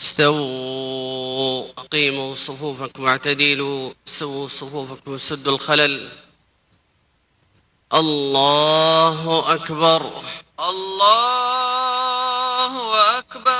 استووا أقيموا صفوفكم واعتدلوا سووا صفوفكم وسدوا الخلل. الله أكبر. الله أكبر.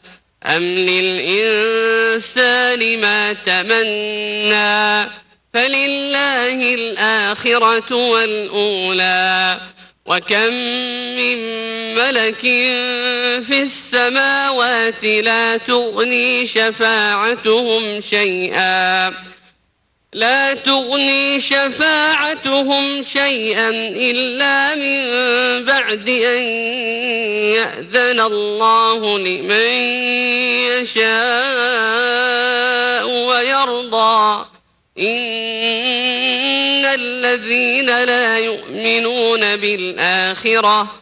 أم للإنسان ما تمنى فلله الآخرة والأولى وكم من ملك في السماوات لا تغني شفاعتهم شيئا لا تغني شفاعتهم شيئا إلا من بعد أن يأذن الله لمن يشاء ويرضى. إن الذين لا يؤمنون بالآخرة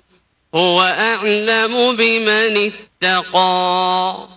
هو أعلم بمن اتقى.